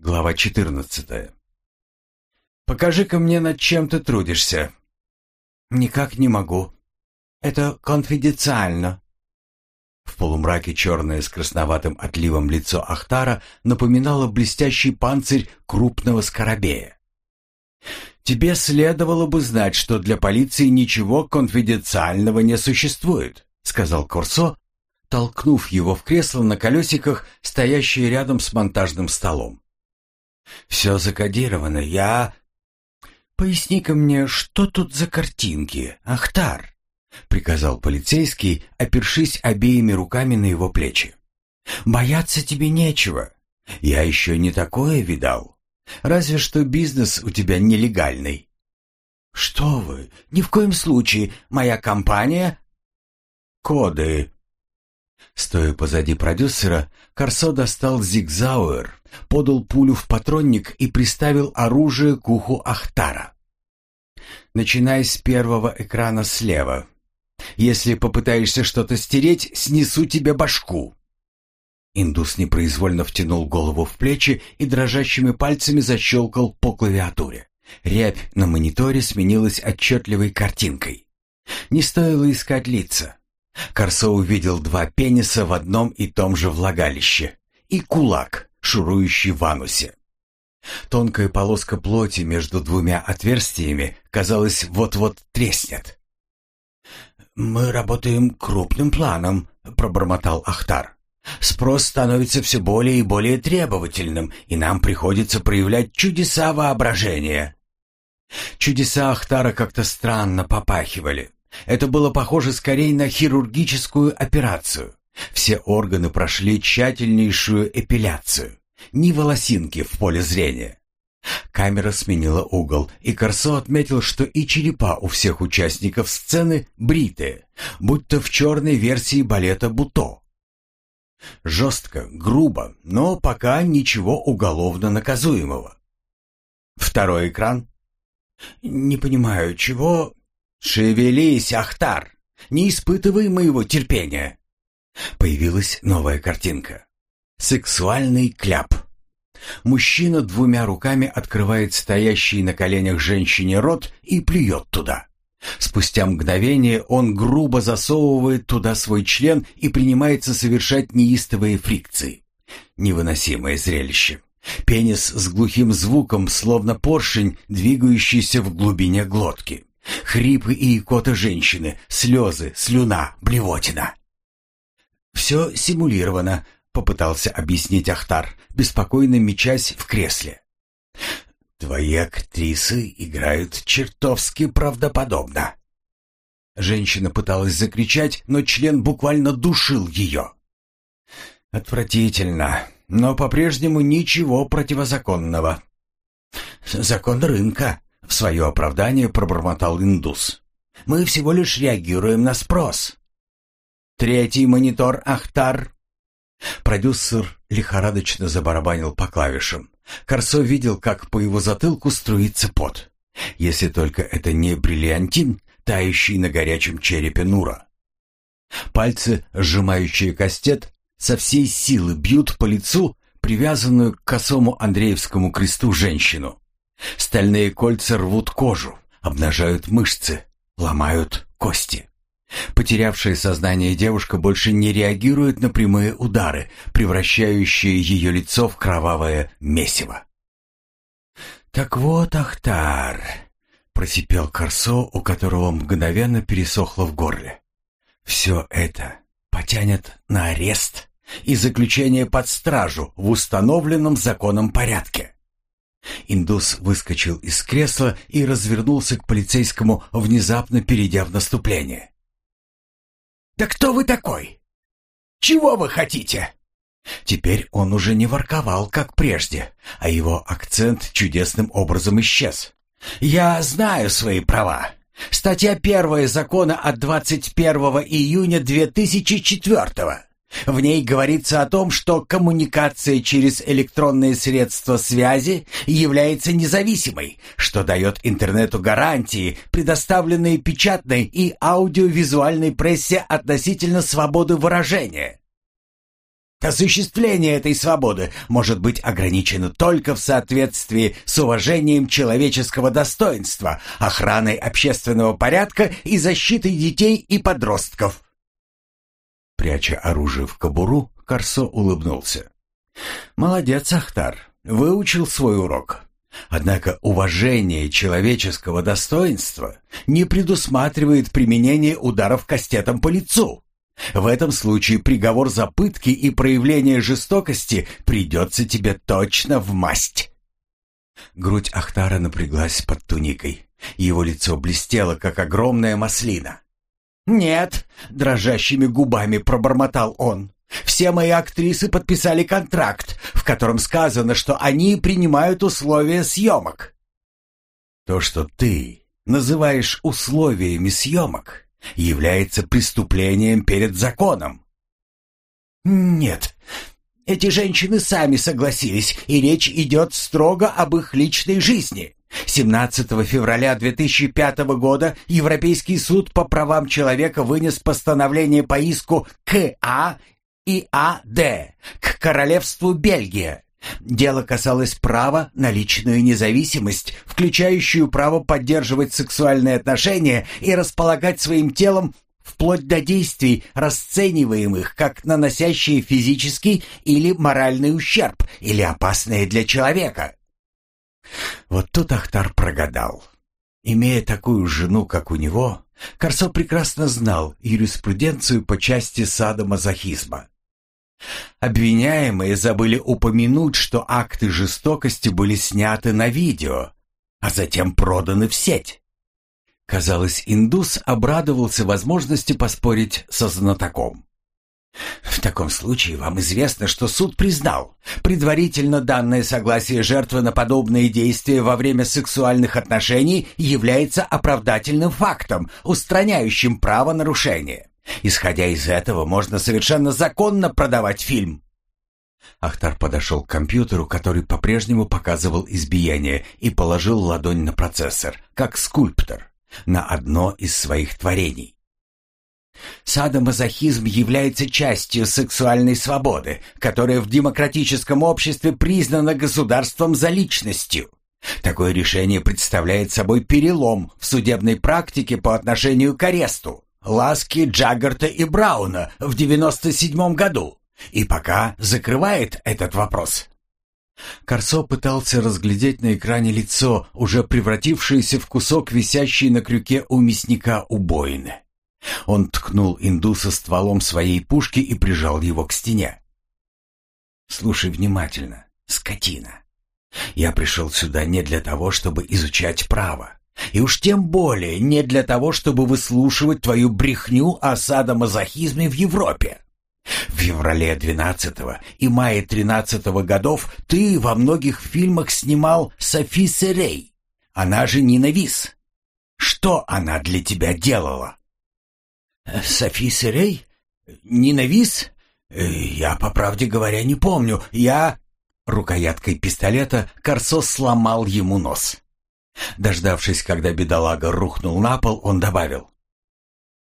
Глава 14. Покажи-ка мне, над чем ты трудишься. Никак не могу. Это конфиденциально. В полумраке черное с красноватым отливом лицо Ахтара напоминало блестящий панцирь крупного скоробея. Тебе следовало бы знать, что для полиции ничего конфиденциального не существует, сказал Корсо, толкнув его в кресло на колесиках, стоящее рядом с монтажным столом. Все закодировано. Я... Поясни-ка мне, что тут за картинки, Ахтар? Приказал полицейский, опершись обеими руками на его плечи. Бояться тебе нечего. Я еще не такое видал. Разве что бизнес у тебя нелегальный. Что вы? Ни в коем случае. Моя компания... Коды. Стоя позади продюсера, Корсо достал зигзауэр, подал пулю в патронник и приставил оружие к уху Ахтара. «Начинай с первого экрана слева. Если попытаешься что-то стереть, снесу тебе башку». Индус непроизвольно втянул голову в плечи и дрожащими пальцами защелкал по клавиатуре. Рябь на мониторе сменилась отчетливой картинкой. Не стоило искать лица. Корсо увидел два пениса в одном и том же влагалище и кулак, шурующий в анусе. Тонкая полоска плоти между двумя отверстиями, казалось, вот-вот треснет. «Мы работаем крупным планом», — пробормотал Ахтар. «Спрос становится все более и более требовательным, и нам приходится проявлять чудеса воображения». Чудеса Ахтара как-то странно попахивали. Это было похоже скорее на хирургическую операцию. Все органы прошли тщательнейшую эпиляцию. Ни волосинки в поле зрения. Камера сменила угол, и Корсо отметил, что и черепа у всех участников сцены бритые, будто в черной версии балета «Буто». Жестко, грубо, но пока ничего уголовно наказуемого. Второй экран. «Не понимаю, чего...» «Шевелись, Ахтар! Не испытывай моего терпения!» Появилась новая картинка. Сексуальный кляп. Мужчина двумя руками открывает стоящий на коленях женщине рот и плюет туда. Спустя мгновение он грубо засовывает туда свой член и принимается совершать неистовые фрикции. Невыносимое зрелище. Пенис с глухим звуком, словно поршень, двигающийся в глубине глотки. Хрипы и икота женщины, слезы, слюна, блевотина. «Все симулировано», — попытался объяснить Ахтар, беспокойно мечась в кресле. «Твои актрисы играют чертовски правдоподобно». Женщина пыталась закричать, но член буквально душил ее. «Отвратительно, но по-прежнему ничего противозаконного». «Закон рынка», — в свое оправдание пробормотал индус. «Мы всего лишь реагируем на спрос». Третий монитор Ахтар. Продюсер лихорадочно забарабанил по клавишам. Корсо видел, как по его затылку струится пот. Если только это не бриллиантин, тающий на горячем черепе Нура. Пальцы, сжимающие кастет, со всей силы бьют по лицу привязанную к косому Андреевскому кресту женщину. Стальные кольца рвут кожу, обнажают мышцы, ломают кости. Потерявшая сознание девушка больше не реагирует на прямые удары, превращающие ее лицо в кровавое месиво. «Так вот, Ахтар!» — просипел Корсо, у которого мгновенно пересохло в горле. «Все это потянет на арест и заключение под стражу в установленном законом порядке». Индус выскочил из кресла и развернулся к полицейскому, внезапно перейдя в наступление. «Да кто вы такой? Чего вы хотите?» Теперь он уже не ворковал, как прежде, а его акцент чудесным образом исчез. «Я знаю свои права. Статья первая закона от 21 июня 2004 в ней говорится о том, что коммуникация через электронные средства связи является независимой, что дает интернету гарантии, предоставленные печатной и аудиовизуальной прессе относительно свободы выражения. Осуществление этой свободы может быть ограничено только в соответствии с уважением человеческого достоинства, охраной общественного порядка и защитой детей и подростков. Пряча оружие в кобуру, Корсо улыбнулся. «Молодец, Ахтар, выучил свой урок. Однако уважение человеческого достоинства не предусматривает применение ударов кастетом по лицу». В этом случае приговор за пытки и проявление жестокости придется тебе точно в масть. Грудь Ахтара напряглась под туникой. Его лицо блестело, как огромная маслина. «Нет», — дрожащими губами пробормотал он, «все мои актрисы подписали контракт, в котором сказано, что они принимают условия съемок». «То, что ты называешь условиями съемок, является преступлением перед законом. Нет, эти женщины сами согласились, и речь идет строго об их личной жизни. 17 февраля 2005 года Европейский суд по правам человека вынес постановление по иску КА и АД к Королевству Бельгия Дело касалось права на личную независимость, включающую право поддерживать сексуальные отношения и располагать своим телом вплоть до действий, расцениваемых как наносящие физический или моральный ущерб или опасные для человека. Вот тут Ахтар прогадал. Имея такую жену, как у него, Корсо прекрасно знал юриспруденцию по части садомазохизма. Обвиняемые забыли упомянуть, что акты жестокости были сняты на видео, а затем проданы в сеть. Казалось, индус обрадовался возможности поспорить со знатоком. В таком случае вам известно, что суд признал предварительно данное согласие жертвы на подобные действия во время сексуальных отношений является оправдательным фактом, устраняющим право нарушения. Исходя из этого, можно совершенно законно продавать фильм. Ахтар подошел к компьютеру, который по-прежнему показывал избиение, и положил ладонь на процессор, как скульптор, на одно из своих творений. Садомазохизм является частью сексуальной свободы, которая в демократическом обществе признана государством за личностью. Такое решение представляет собой перелом в судебной практике по отношению к аресту, Ласки Джаггарта и Брауна в 97 году и пока закрывает этот вопрос. Корсо пытался разглядеть на экране лицо, уже превратившееся в кусок висящий на крюке у мясника убоины. Он ткнул индуса стволом своей пушки и прижал его к стене. «Слушай внимательно, скотина. Я пришел сюда не для того, чтобы изучать право. И уж тем более не для того, чтобы выслушивать твою брехню о садомазохизме в Европе. В феврале 12 и мае 13 годов ты во многих фильмах снимал Софи Серей, она же Нина Вис. Что она для тебя делала? Софи Серей? Нина Вис? Я, по правде говоря, не помню. Я... Рукояткой пистолета Корсо сломал ему нос. Дождавшись, когда бедолага рухнул на пол, он добавил.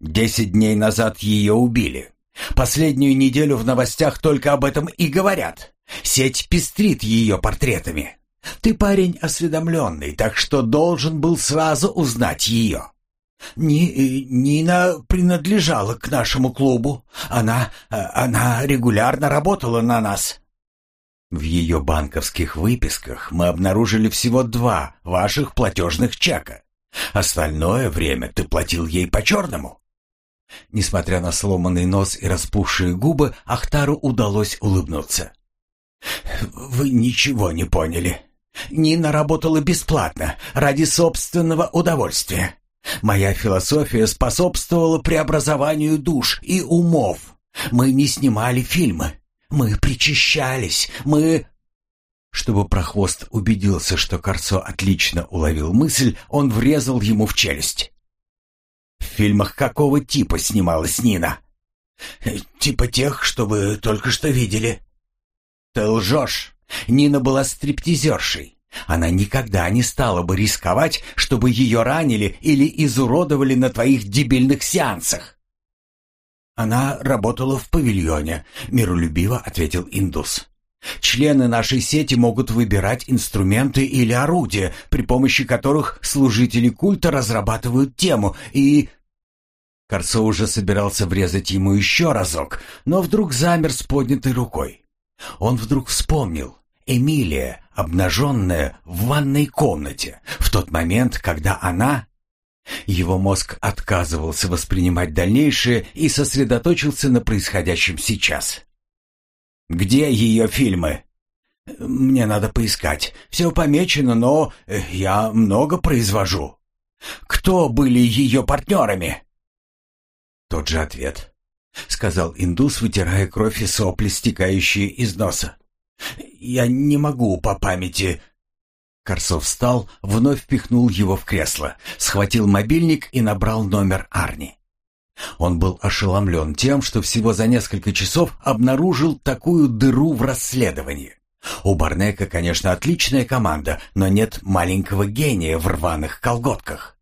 «Десять дней назад ее убили. Последнюю неделю в новостях только об этом и говорят. Сеть пестрит ее портретами. Ты парень осведомленный, так что должен был сразу узнать ее». Ни, Нина принадлежала к нашему клубу. Она, она регулярно работала на нас. В ее банковских выписках мы обнаружили всего два ваших платежных чека. Остальное время ты платил ей по-черному. Несмотря на сломанный нос и распухшие губы, Ахтару удалось улыбнуться. «Вы ничего не поняли. Нина работала бесплатно, ради собственного удовольствия. Моя философия способствовала преобразованию душ и умов. Мы не снимали фильмы, мы причащались, мы...» Чтобы прохвост убедился, что Корцо отлично уловил мысль, он врезал ему в челюсть. «В фильмах какого типа снималась Нина?» «Типа тех, что вы только что видели». «Ты лжешь. Нина была стриптизершей. Она никогда не стала бы рисковать, чтобы ее ранили или изуродовали на твоих дебильных сеансах. Она работала в павильоне, миролюбиво ответил индус. Члены нашей сети могут выбирать инструменты или орудия, при помощи которых служители культа разрабатывают тему и... Корсо уже собирался врезать ему еще разок, но вдруг замер с поднятой рукой. Он вдруг вспомнил. Эмилия, обнаженная в ванной комнате, в тот момент, когда она... Его мозг отказывался воспринимать дальнейшее и сосредоточился на происходящем сейчас. «Где ее фильмы?» «Мне надо поискать. Все помечено, но э, я много произвожу». «Кто были ее партнерами?» Тот же ответ, — сказал индус, вытирая кровь и сопли, стекающие из носа. «Я не могу по памяти...» Корсов встал, вновь пихнул его в кресло, схватил мобильник и набрал номер Арни. Он был ошеломлен тем, что всего за несколько часов обнаружил такую дыру в расследовании. У Барнека, конечно, отличная команда, но нет маленького гения в рваных колготках.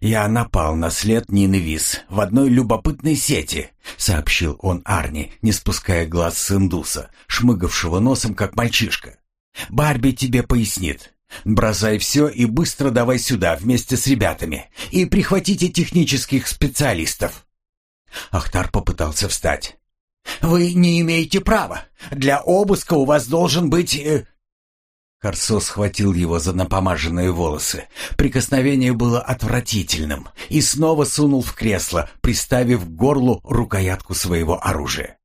«Я напал на след Нины Вис в одной любопытной сети», — сообщил он Арни, не спуская глаз с индуса, шмыгавшего носом, как мальчишка. «Барби тебе пояснит. Бросай все и быстро давай сюда вместе с ребятами. И прихватите технических специалистов». Ахтар попытался встать. «Вы не имеете права. Для обыска у вас должен быть...» Корсо схватил его за напомаженные волосы. Прикосновение было отвратительным и снова сунул в кресло, приставив к горлу рукоятку своего оружия.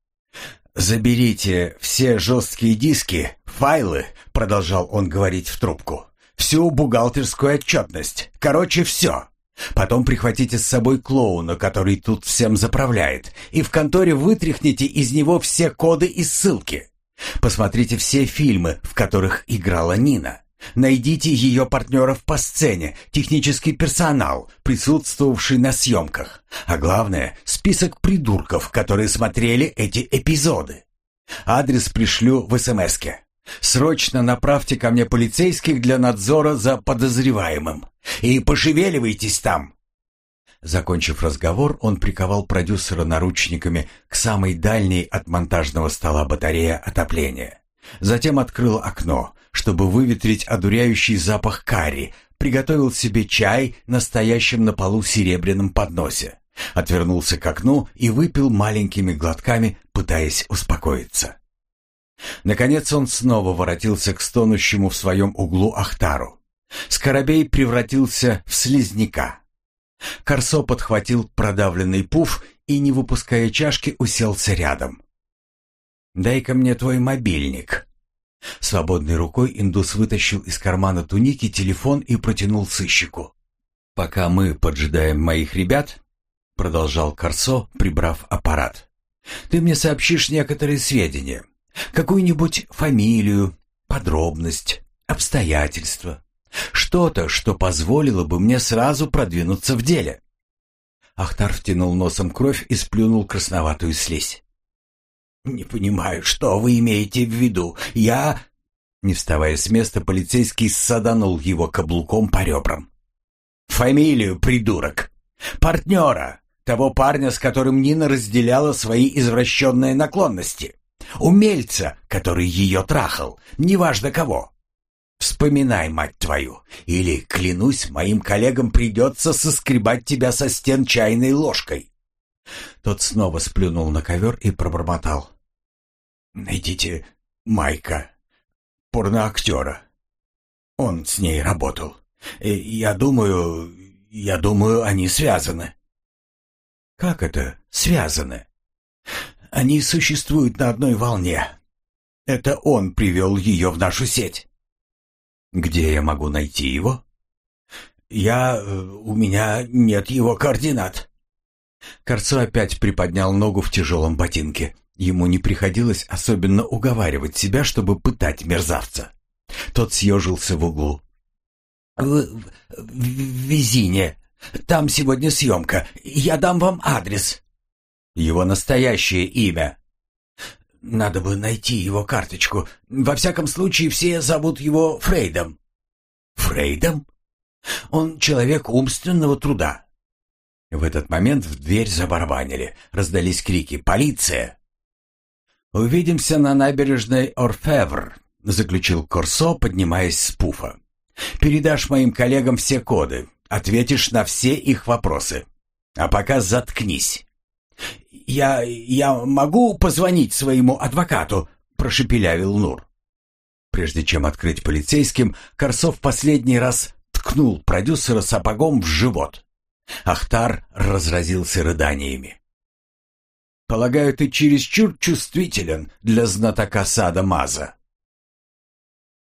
«Заберите все жесткие диски, файлы», — продолжал он говорить в трубку, «всю бухгалтерскую отчетность, короче, все. Потом прихватите с собой клоуна, который тут всем заправляет, и в конторе вытряхните из него все коды и ссылки. Посмотрите все фильмы, в которых играла Нина. Найдите ее партнеров по сцене, технический персонал, присутствовавший на съемках. А главное, список придурков, которые смотрели эти эпизоды. Адрес пришлю в СМСке. Срочно направьте ко мне полицейских для надзора за подозреваемым. И пошевеливайтесь там. Закончив разговор, он приковал продюсера наручниками к самой дальней от монтажного стола батарея отопления. Затем открыл окно, чтобы выветрить одуряющий запах карри, приготовил себе чай на стоящем на полу серебряном подносе, отвернулся к окну и выпил маленькими глотками, пытаясь успокоиться. Наконец он снова воротился к стонущему в своем углу Ахтару. Скоробей превратился в слизняка. Корсо подхватил продавленный пуф и, не выпуская чашки, уселся рядом. «Дай-ка мне твой мобильник». Свободной рукой индус вытащил из кармана туники телефон и протянул сыщику. «Пока мы поджидаем моих ребят», — продолжал Корсо, прибрав аппарат, — «ты мне сообщишь некоторые сведения, какую-нибудь фамилию, подробность, обстоятельства, что-то, что позволило бы мне сразу продвинуться в деле». Ахтар втянул носом кровь и сплюнул красноватую слизь. «Не понимаю, что вы имеете в виду. Я...» Не вставая с места, полицейский саданул его каблуком по ребрам. «Фамилию, придурок! Партнера! Того парня, с которым Нина разделяла свои извращенные наклонности! Умельца, который ее трахал, неважно кого! Вспоминай, мать твою, или, клянусь, моим коллегам придется соскребать тебя со стен чайной ложкой!» Тот снова сплюнул на ковер и пробормотал. Найдите Майка, порноактера. Он с ней работал. И я думаю, я думаю, они связаны. Как это связаны? Они существуют на одной волне. Это он привел ее в нашу сеть. Где я могу найти его? Я... у меня нет его координат. Корцо опять приподнял ногу в тяжелом ботинке. Ему не приходилось особенно уговаривать себя, чтобы пытать мерзавца. Тот съежился в углу. «В, в, в Визине. Там сегодня съемка. Я дам вам адрес». «Его настоящее имя». «Надо бы найти его карточку. Во всяком случае, все зовут его Фрейдом». «Фрейдом? Он человек умственного труда. В этот момент в дверь забарабанили. Раздались крики «Полиция!». «Увидимся на набережной Орфевр», — заключил Корсо, поднимаясь с пуфа. «Передашь моим коллегам все коды, ответишь на все их вопросы. А пока заткнись». «Я... я могу позвонить своему адвокату?» — прошепелявил Нур. Прежде чем открыть полицейским, Корсов последний раз ткнул продюсера сапогом в живот. Ахтар разразился рыданиями. «Полагаю, ты чересчур чувствителен для знатока сада Маза.